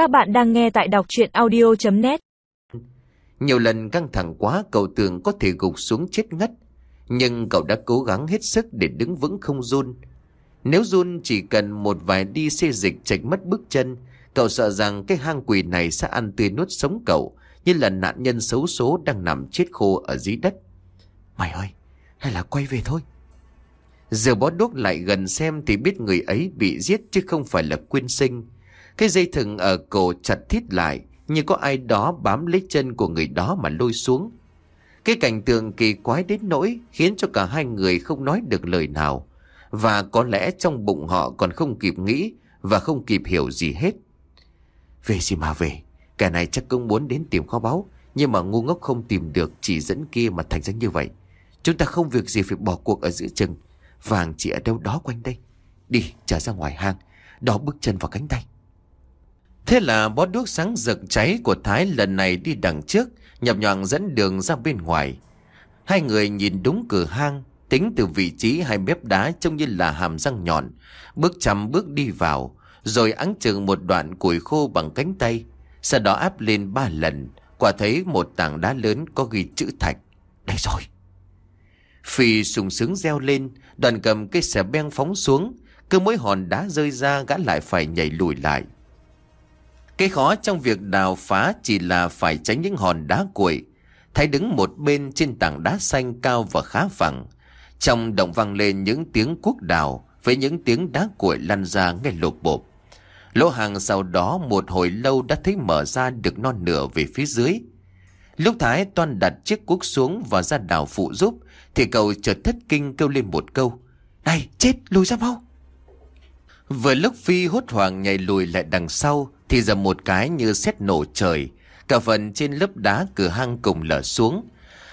Các bạn đang nghe tại đọc chuyện audio.net Nhiều lần căng thẳng quá cậu tưởng có thể gục xuống chết ngất. Nhưng cậu đã cố gắng hết sức để đứng vững không run. Nếu run chỉ cần một vài đi xê dịch chạch mất bước chân, cậu sợ rằng cái hang quỷ này sẽ ăn tươi nuốt sống cậu, như là nạn nhân xấu số đang nằm chết khô ở dưới đất. Mày ơi, hay là quay về thôi. Giờ bó đuốc lại gần xem thì biết người ấy bị giết chứ không phải là quyên sinh. Cái dây thừng ở cổ chặt thít lại, như có ai đó bám lấy chân của người đó mà lôi xuống. Cái cảnh tượng kỳ quái đến nỗi khiến cho cả hai người không nói được lời nào. Và có lẽ trong bụng họ còn không kịp nghĩ và không kịp hiểu gì hết. Về gì mà về, kẻ này chắc cũng muốn đến tìm kho báu, nhưng mà ngu ngốc không tìm được chỉ dẫn kia mà thành ra như vậy. Chúng ta không việc gì phải bỏ cuộc ở giữa chừng. Vàng chỉ ở đâu đó quanh đây. Đi, trở ra ngoài hang, đó bước chân vào cánh tay. Thế là bó đuốc sáng rực cháy của Thái lần này đi đằng trước, nhập nhọn dẫn đường ra bên ngoài. Hai người nhìn đúng cửa hang, tính từ vị trí hai mép đá trông như là hàm răng nhọn, bước chăm bước đi vào, rồi ắng chừng một đoạn củi khô bằng cánh tay, sau đó áp lên ba lần, quả thấy một tảng đá lớn có ghi chữ thạch. Đây rồi! Phi sùng sướng reo lên, đoàn cầm cây xẻ beng phóng xuống, cứ mỗi hòn đá rơi ra gã lại phải nhảy lùi lại. Cái khó trong việc đào phá chỉ là phải tránh những hòn đá cuội. Thái đứng một bên trên tảng đá xanh cao và khá phẳng. Trong động vang lên những tiếng cuốc đào với những tiếng đá cuội lăn ra nghe lột bộp. Lỗ hàng sau đó một hồi lâu đã thấy mở ra được non nửa về phía dưới. Lúc Thái toan đặt chiếc cuốc xuống và ra đào phụ giúp, thì cậu chợt thất kinh kêu lên một câu. Này, chết, lùi ra mau. Vừa lúc Phi hốt hoảng nhảy lùi lại đằng sau thì giờ một cái như xét nổ trời. Cả phần trên lớp đá cửa hang cùng lở xuống.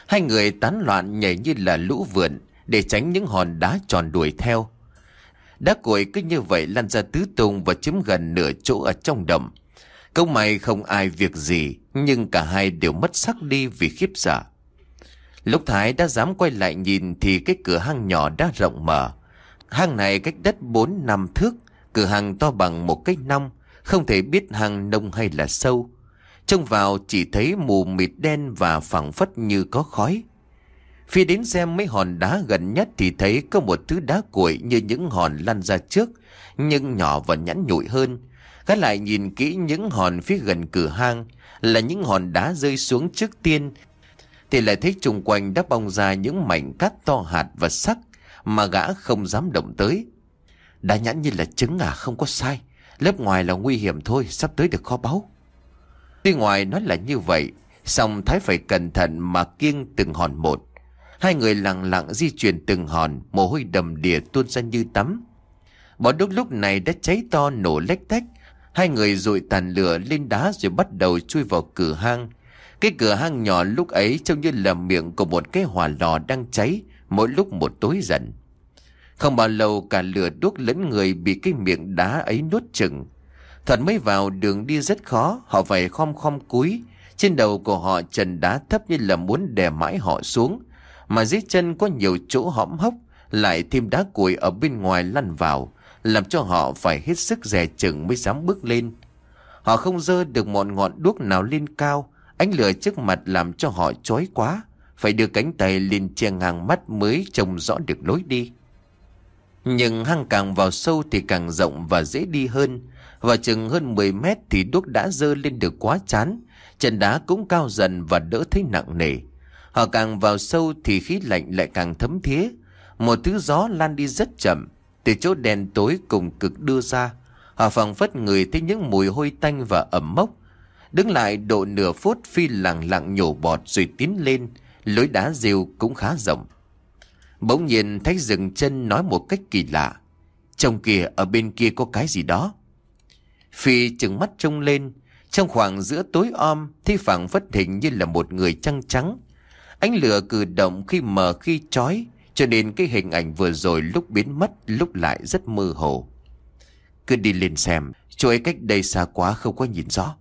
Hai người tán loạn nhảy như là lũ vượn để tránh những hòn đá tròn đuổi theo. Đá cuội cứ như vậy lăn ra tứ tung và chiếm gần nửa chỗ ở trong đầm. Câu mày không ai việc gì, nhưng cả hai đều mất sắc đi vì khiếp sợ. Lúc Thái đã dám quay lại nhìn thì cái cửa hang nhỏ đã rộng mở. Hang này cách đất 4 năm thước, cửa hàng to bằng một cái năm không thể biết hang nông hay là sâu. Trông vào chỉ thấy mù mịt đen và phẳng phất như có khói. Phía đến xem mấy hòn đá gần nhất thì thấy có một thứ đá cuội như những hòn lăn ra trước, nhưng nhỏ và nhẵn nhụi hơn. Gắt lại nhìn kỹ những hòn phía gần cửa hang, là những hòn đá rơi xuống trước tiên, thì lại thấy chung quanh đã bong ra những mảnh cát to hạt và sắc mà gã không dám động tới. Đá nhẵn như là trứng à không có sai, lớp ngoài là nguy hiểm thôi, sắp tới được kho báu. Tuy ngoài nói là như vậy, song Thái phải cẩn thận mà kiêng từng hòn một. Hai người lặng lặng di chuyển từng hòn, mồ hôi đầm đìa tuôn ra như tắm. Bỏ đốt lúc này đã cháy to nổ lách tách. Hai người rụi tàn lửa lên đá rồi bắt đầu chui vào cửa hang. Cái cửa hang nhỏ lúc ấy trông như là miệng của một cái hỏa lò đang cháy, mỗi lúc một tối dần. Không bao lâu cả lửa đuốc lẫn người bị cái miệng đá ấy nuốt chừng. Thuận mới vào đường đi rất khó, họ phải khom khom cúi. Trên đầu của họ trần đá thấp như là muốn đè mãi họ xuống. Mà dưới chân có nhiều chỗ hõm hốc, lại thêm đá cuội ở bên ngoài lăn vào, làm cho họ phải hết sức dè chừng mới dám bước lên. Họ không dơ được một ngọn đuốc nào lên cao, ánh lửa trước mặt làm cho họ chói quá, phải đưa cánh tay lên che ngang mắt mới trông rõ được lối đi. Nhưng hang càng vào sâu thì càng rộng và dễ đi hơn. Và chừng hơn 10 mét thì đuốc đã dơ lên được quá chán. Chân đá cũng cao dần và đỡ thấy nặng nề. Họ càng vào sâu thì khí lạnh lại càng thấm thía. Một thứ gió lan đi rất chậm. Từ chỗ đèn tối cùng cực đưa ra. Họ phẳng phất người thấy những mùi hôi tanh và ẩm mốc. Đứng lại độ nửa phút, phi lặng lặng nhổ bọt rồi tiến lên. Lối đá rêu cũng khá rộng. Bỗng nhiên thấy dừng chân nói một cách kỳ lạ. Trong kia, ở bên kia có cái gì đó. Phi chừng mắt trông lên. Trong khoảng giữa tối om thì phẳng phất hình như là một người trăng trắng. Ánh lửa cử động khi mờ, khi chói. Cho nên cái hình ảnh vừa rồi lúc biến mất, lúc lại rất mơ hồ. Cứ đi lên xem. Chỗ ấy cách đây xa quá không có nhìn rõ.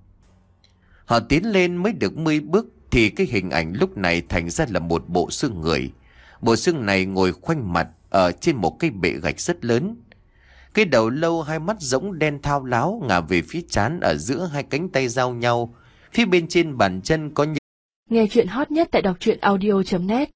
Họ tiến lên mới được 10 bước thì cái hình ảnh lúc này thành ra là một bộ xương người. Bộ xương này ngồi khoanh mặt ở trên một cây bệ gạch rất lớn. Cái đầu lâu hai mắt rỗng đen thao láo ngả về phía chán ở giữa hai cánh tay giao nhau. Phía bên trên bàn chân có những Nghe chuyện hot nhất tại đọc truyện audio.net